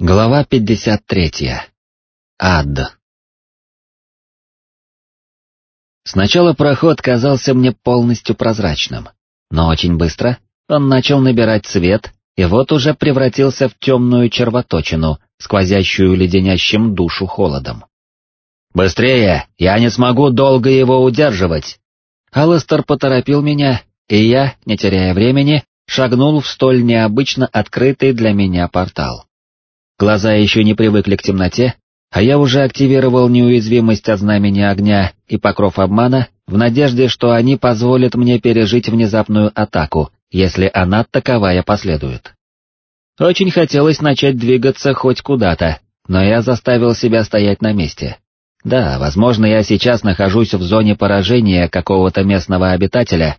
Глава 53. Ад. Сначала проход казался мне полностью прозрачным, но очень быстро он начал набирать цвет и вот уже превратился в темную червоточину, сквозящую леденящим душу холодом. «Быстрее! Я не смогу долго его удерживать!» Алластер поторопил меня, и я, не теряя времени, шагнул в столь необычно открытый для меня портал. Глаза еще не привыкли к темноте, а я уже активировал неуязвимость от знамени огня и покров обмана в надежде, что они позволят мне пережить внезапную атаку, если она таковая последует. Очень хотелось начать двигаться хоть куда-то, но я заставил себя стоять на месте. Да, возможно, я сейчас нахожусь в зоне поражения какого-то местного обитателя.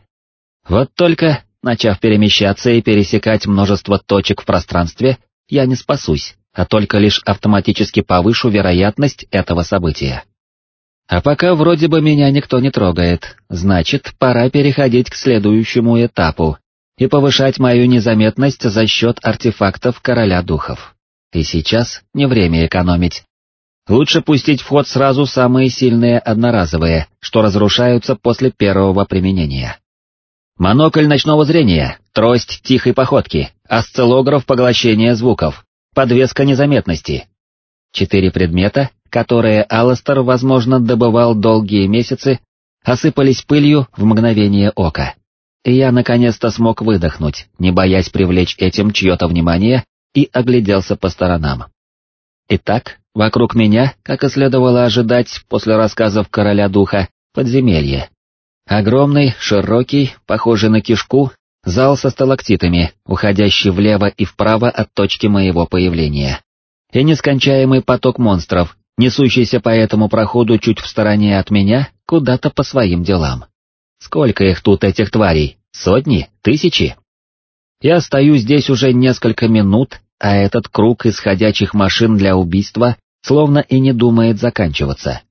Вот только, начав перемещаться и пересекать множество точек в пространстве, я не спасусь, а только лишь автоматически повышу вероятность этого события. А пока вроде бы меня никто не трогает, значит, пора переходить к следующему этапу и повышать мою незаметность за счет артефактов Короля Духов. И сейчас не время экономить. Лучше пустить в ход сразу самые сильные одноразовые, что разрушаются после первого применения. Монокль ночного зрения, трость тихой походки, осциллограф поглощения звуков, подвеска незаметности. Четыре предмета, которые Алластер, возможно, добывал долгие месяцы, осыпались пылью в мгновение ока. И я наконец-то смог выдохнуть, не боясь привлечь этим чье-то внимание, и огляделся по сторонам. Итак, вокруг меня, как и следовало ожидать после рассказов короля духа, подземелье. Огромный, широкий, похожий на кишку, Зал со сталактитами, уходящий влево и вправо от точки моего появления. И нескончаемый поток монстров, несущийся по этому проходу чуть в стороне от меня, куда-то по своим делам. Сколько их тут, этих тварей? Сотни? Тысячи? Я стою здесь уже несколько минут, а этот круг исходящих машин для убийства словно и не думает заканчиваться.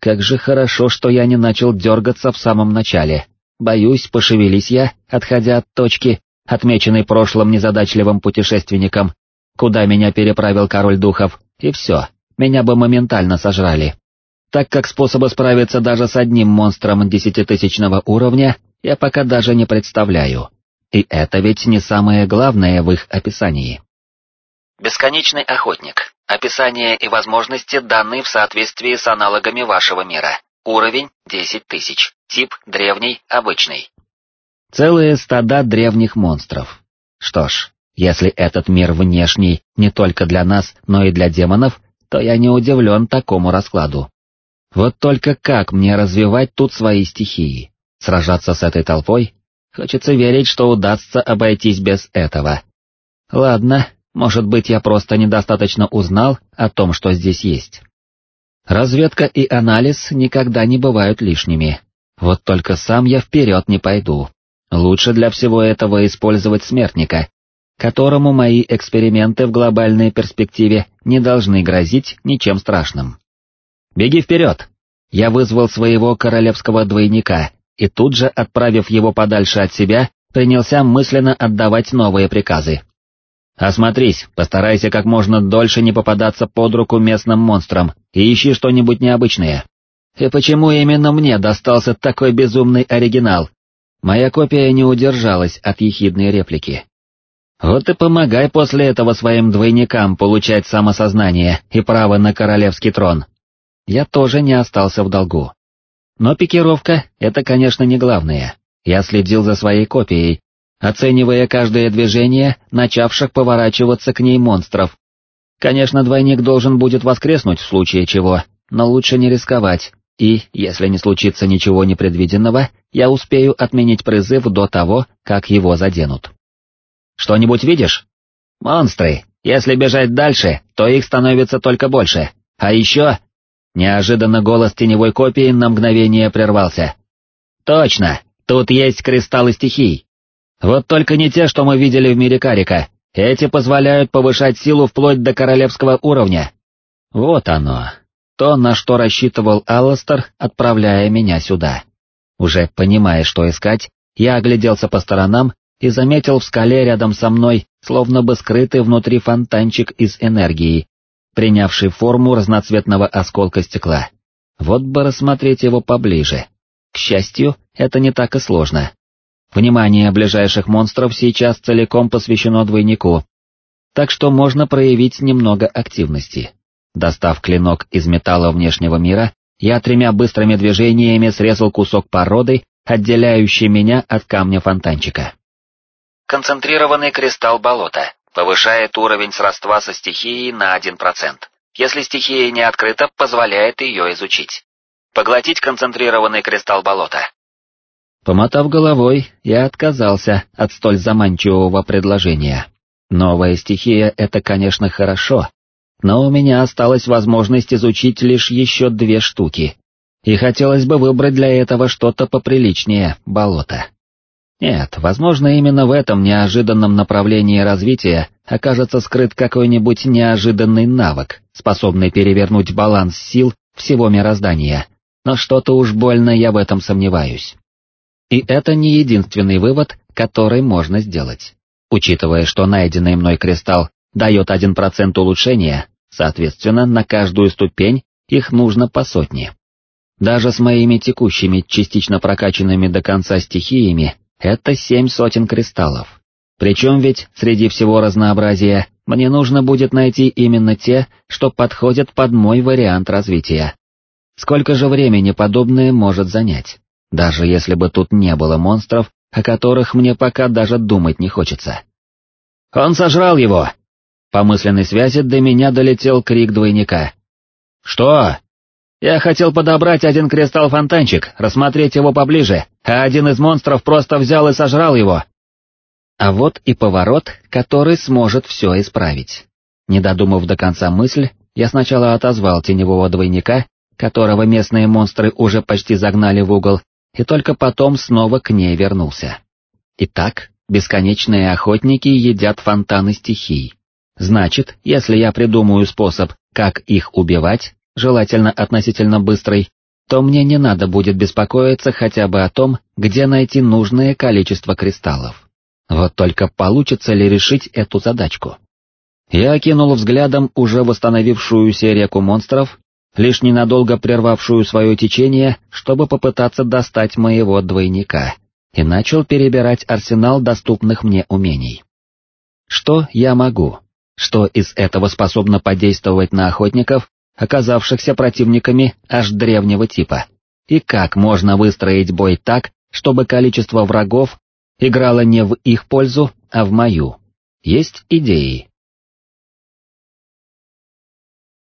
Как же хорошо, что я не начал дергаться в самом начале, Боюсь, пошевелись я, отходя от точки, отмеченной прошлым незадачливым путешественником, куда меня переправил король духов, и все, меня бы моментально сожрали. Так как способа справиться даже с одним монстром десятитысячного уровня я пока даже не представляю. И это ведь не самое главное в их описании. Бесконечный охотник. Описание и возможности даны в соответствии с аналогами вашего мира. Уровень 10 тысяч. Тип древний, обычный. Целые стада древних монстров. Что ж, если этот мир внешний не только для нас, но и для демонов, то я не удивлен такому раскладу. Вот только как мне развивать тут свои стихии? Сражаться с этой толпой? Хочется верить, что удастся обойтись без этого. Ладно, может быть я просто недостаточно узнал о том, что здесь есть. Разведка и анализ никогда не бывают лишними, вот только сам я вперед не пойду. Лучше для всего этого использовать смертника, которому мои эксперименты в глобальной перспективе не должны грозить ничем страшным. «Беги вперед!» Я вызвал своего королевского двойника, и тут же, отправив его подальше от себя, принялся мысленно отдавать новые приказы. «Осмотрись, постарайся как можно дольше не попадаться под руку местным монстрам и ищи что-нибудь необычное. И почему именно мне достался такой безумный оригинал? Моя копия не удержалась от ехидной реплики. Вот и помогай после этого своим двойникам получать самосознание и право на королевский трон. Я тоже не остался в долгу. Но пикировка — это, конечно, не главное. Я следил за своей копией, оценивая каждое движение начавших поворачиваться к ней монстров. Конечно, двойник должен будет воскреснуть в случае чего, но лучше не рисковать, и, если не случится ничего непредвиденного, я успею отменить призыв до того, как его заденут. Что-нибудь видишь? Монстры. Если бежать дальше, то их становится только больше. А еще... Неожиданно голос теневой копии на мгновение прервался. Точно, тут есть кристаллы стихий. Вот только не те, что мы видели в мире Карика. Эти позволяют повышать силу вплоть до королевского уровня. Вот оно, то, на что рассчитывал Алластер, отправляя меня сюда. Уже понимая, что искать, я огляделся по сторонам и заметил в скале рядом со мной словно бы скрытый внутри фонтанчик из энергии, принявший форму разноцветного осколка стекла. Вот бы рассмотреть его поближе. К счастью, это не так и сложно. Внимание ближайших монстров сейчас целиком посвящено двойнику, так что можно проявить немного активности. Достав клинок из металла внешнего мира, я тремя быстрыми движениями срезал кусок породы, отделяющий меня от камня фонтанчика. Концентрированный кристалл болота повышает уровень сродства со стихией на 1%. Если стихия не открыта, позволяет ее изучить. Поглотить концентрированный кристалл болота. Помотав головой, я отказался от столь заманчивого предложения. Новая стихия — это, конечно, хорошо, но у меня осталась возможность изучить лишь еще две штуки, и хотелось бы выбрать для этого что-то поприличнее болота. Нет, возможно, именно в этом неожиданном направлении развития окажется скрыт какой-нибудь неожиданный навык, способный перевернуть баланс сил всего мироздания, но что-то уж больно я в этом сомневаюсь. И это не единственный вывод, который можно сделать. Учитывая, что найденный мной кристалл дает 1% улучшения, соответственно, на каждую ступень их нужно по сотне. Даже с моими текущими частично прокачанными до конца стихиями это семь сотен кристаллов. Причем ведь среди всего разнообразия мне нужно будет найти именно те, что подходят под мой вариант развития. Сколько же времени подобное может занять, даже если бы тут не было монстров, о которых мне пока даже думать не хочется. «Он сожрал его!» По мысленной связи до меня долетел крик двойника. «Что?» «Я хотел подобрать один кристалл-фонтанчик, рассмотреть его поближе, а один из монстров просто взял и сожрал его». А вот и поворот, который сможет все исправить. Не додумав до конца мысль, я сначала отозвал теневого двойника, которого местные монстры уже почти загнали в угол, и только потом снова к ней вернулся. Итак, бесконечные охотники едят фонтаны стихий. Значит, если я придумаю способ, как их убивать, желательно относительно быстрый, то мне не надо будет беспокоиться хотя бы о том, где найти нужное количество кристаллов. Вот только получится ли решить эту задачку? Я окинул взглядом уже восстановившуюся реку монстров лишь ненадолго прервавшую свое течение, чтобы попытаться достать моего двойника, и начал перебирать арсенал доступных мне умений. Что я могу? Что из этого способно подействовать на охотников, оказавшихся противниками аж древнего типа? И как можно выстроить бой так, чтобы количество врагов играло не в их пользу, а в мою? Есть идеи.